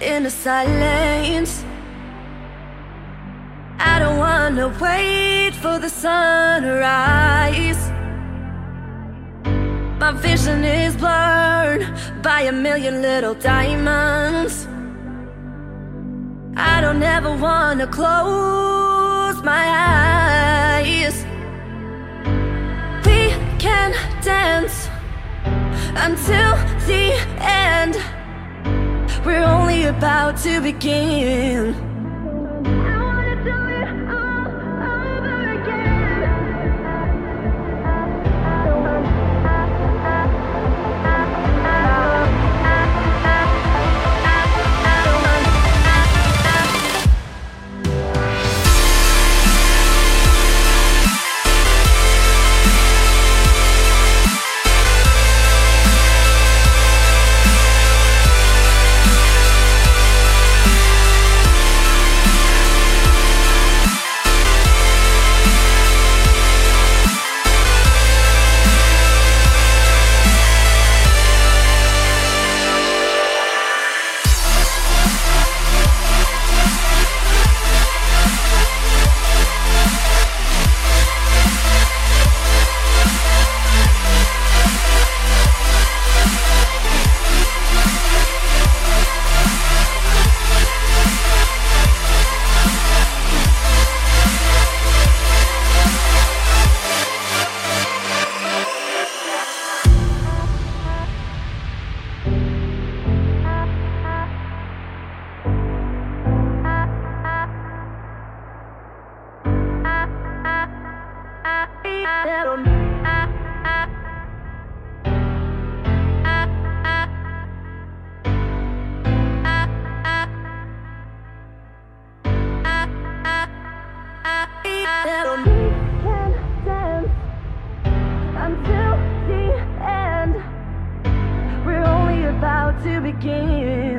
in the silence. I don't wanna wait for the sunrise. My vision is blurred by a million little diamonds. I don't ever wanna close my eyes. We can dance until the end. We're only about to begin. about to begin.